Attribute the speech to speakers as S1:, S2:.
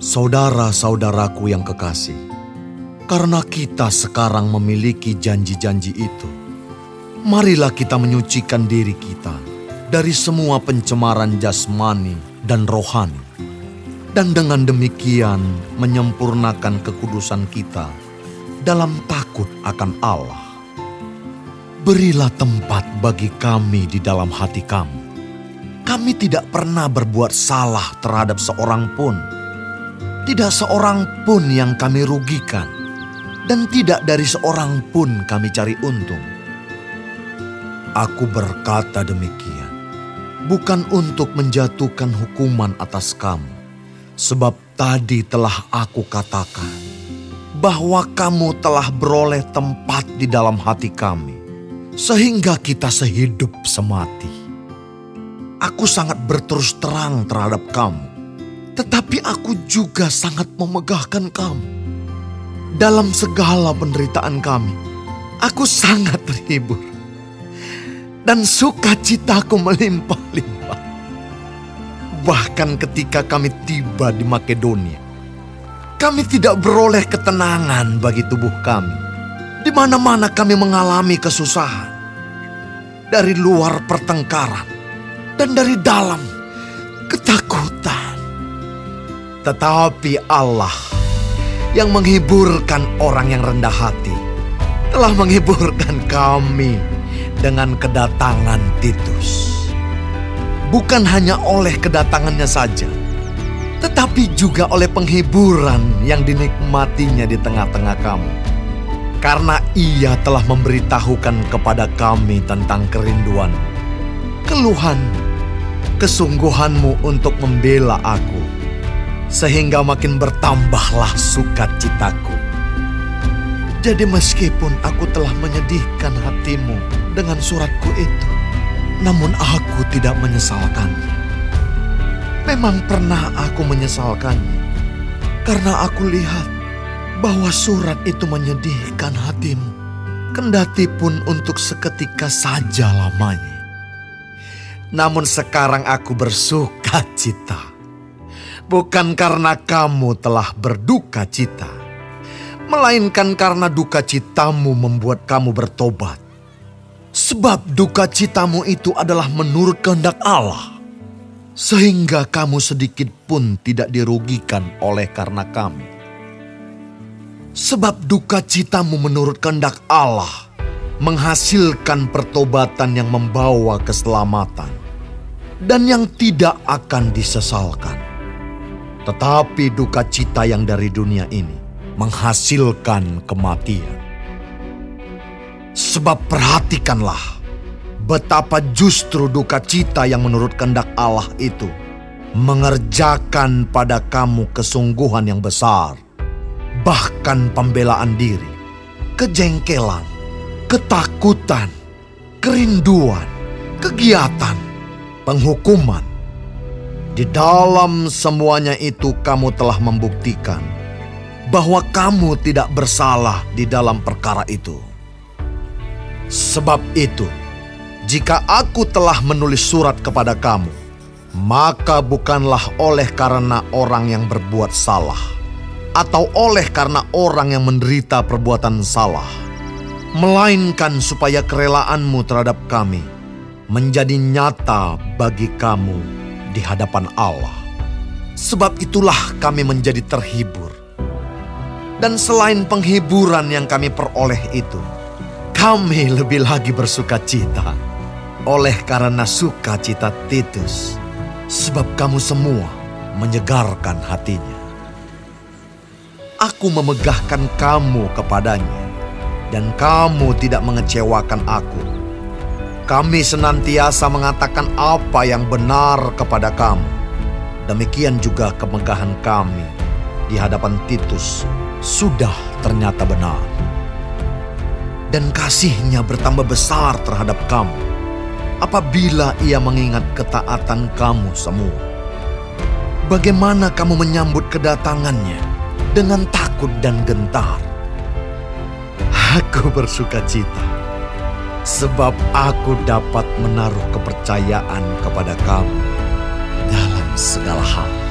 S1: Saudara-saudaraku yang kekasih, karena kita sekarang memiliki janji-janji itu, marilah kita menyucikan diri kita dari semua pencemaran jasmani dan rohani, dan dengan demikian menyempurnakan kekudusan kita dalam takut akan Allah. Berilah tempat bagi kami di dalam hati kamu. Kami tidak pernah berbuat salah terhadap seorang pun. Tidak seorang pun yang kami rugikan, dan tidak dari seorang pun kami cari untung. Aku berkata demikian, bukan untuk menjatuhkan hukuman atas kamu, sebab tadi telah aku katakan bahwa kamu telah beroleh tempat di dalam hati kami, sehingga kita sehidup semati. Aku sangat berterus terang terhadap kamu, tetapi aku juga sangat memegahkan kamu. Dalam segala penderitaan kami, aku sangat terhibur. Dan sukacitaku melimpah-limpah. Bahkan ketika kami tiba di Makedonia, kami tidak beroleh ketenangan bagi tubuh kami. Di mana-mana kami mengalami kesusahan. Dari luar pertengkaran dan dari dalam ketakutan. Tetapi Allah yang menghiburkan orang yang rendah hati telah menghiburkan kami dengan kedatangan Titus. Bukan hanya oleh kedatangannya saja, tetapi juga oleh penghiburan yang dinikmatinya di tengah-tengah kamu. Karena ia telah memberitahukan kepada kami tentang kerinduan, keluhan, kesungguhanmu untuk membela aku, sehingga makin bertambahlah sukacitaku. Jadi meskipun aku telah menyedihkan hatimu dengan suratku itu, namun aku tidak menyesalkannya. Memang pernah aku menyesalkannya, karena aku lihat bahwa surat itu menyedihkan hatimu, kendati pun untuk seketika saja lamanya. Namun sekarang aku bersuka cita, bukan karena kamu telah berduka cita, melainkan karena duka citamu membuat kamu bertobat. Sebab duka citamu itu adalah menurut kehendak Allah, sehingga kamu sedikit pun tidak dirugikan oleh karena kami. Sebab duka citamu menurut kehendak Allah menghasilkan pertobatan yang membawa keselamatan dan yang tidak akan disesalkan. Tetapi duka cita yang dari dunia ini menghasilkan kematian. Sebab perhatikanlah betapa justru duka cita yang menurut kehendak Allah itu mengerjakan pada kamu kesungguhan yang besar bahkan pembelaan diri, kejengkelan, ketakutan, kerinduan, kegiatan, penghukuman. Di dalam semuanya itu kamu telah membuktikan bahwa kamu tidak bersalah di dalam perkara itu. Sebab itu, jika aku telah menulis surat kepada kamu, maka bukanlah oleh karena orang yang berbuat salah atau oleh karena orang yang menderita perbuatan salah, melainkan supaya kerelaanmu terhadap kami menjadi nyata bagi kamu di hadapan Allah. Sebab itulah kami menjadi terhibur. Dan selain penghiburan yang kami peroleh itu, kami lebih lagi bersuka cita oleh karena sukacita Titus, sebab kamu semua menyegarkan hatinya aku memegahkan kamu kepadanya, dan kamu tidak mengecewakan aku. Kami senantiasa mengatakan apa yang benar kepada kamu. Demikian juga kemegahan kami di hadapan Titus sudah ternyata benar. Dan kasihnya bertambah besar terhadap kamu apabila ia mengingat ketaatan kamu semua. Bagaimana kamu menyambut kedatangannya? dengan takut dan gentar. Aku bersuka cita sebab aku dapat menaruh kepercayaan kepada kamu dalam segala hal.